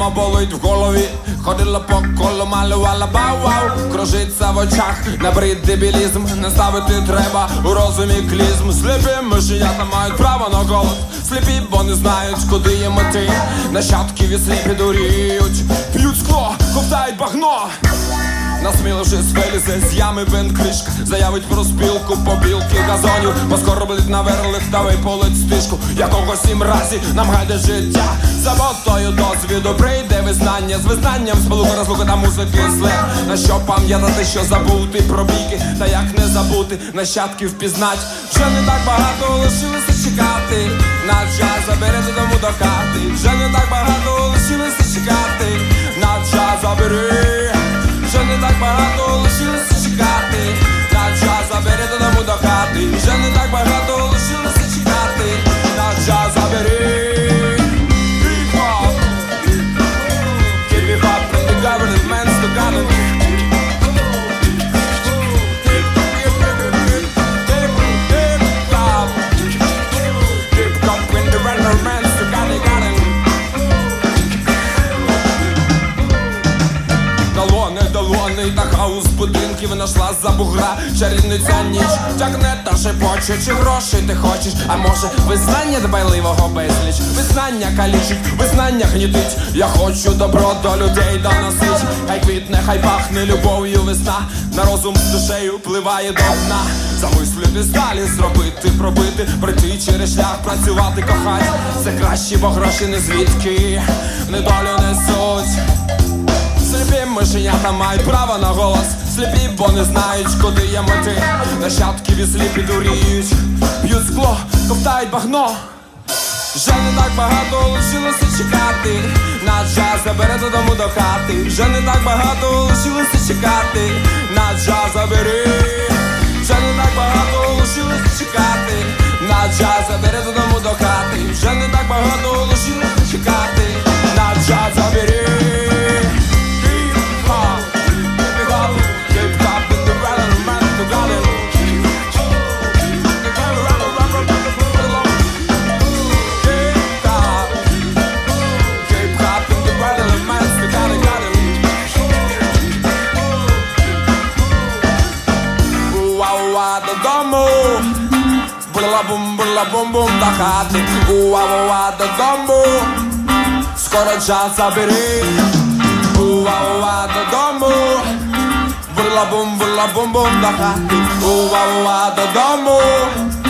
Мама болить в голові, ходила по колу, малювала бау-вау Кружиться в очах, набрид дебілізм Не ставити треба. У розумі клізм. Сліпі мишенята мають право на голос Сліпі, бо не знають, куди їм іти. Нащадки від сліпі дуріють Насмілившись вилізе з ями вин кришка Заявить про спілку побілки газонів. Поскоро блить на верлих та виполить стишку. Якого сім разів нам гайде життя. Заботою досвіду прийде визнання. З визнанням сполука розлука та музики след На що пам'ятати, що забути про бійки? Та як не забути нащадків пізнать. Вже не так багато лишилося чекати. На час забере додому до хати. Вже не так багато лишилося чекати. На час забери Далони та хаос будинків нашла за бугра чарівниця ніч тягне та шепоче, чи грошей ти хочеш, а може визнання дбайливого безліч, визнання калічить, визнання гнітить. Я хочу добро до людей доносить. Хай квітне, хай пахне любов'ю весна. На розум з душею впливає до дна. Замислити далі, зробити, пробити, пройти через шлях, працювати, кохать. Це краще, бо гроші не звідки, недолю несуть. Сліпі мишенята мають право на голос. Сліпі, бо не знають, куди є мети. Нащадки від сліпі дуріють П'ють скло, ковтають багно. Вже не так багато лишилося чекати. На час забере додому до хати. Вже не так багато лишилося чекати. На час забери. Вже не так багато лишилося чекати. На час забере додому до хати. Вже не так багато була-бум, була-бум-бум до хати. Уа-уа додому, скоро час забери. Уа-уа додому, була-бум, була-бум-бум до хати. Уа-уа додому, скоро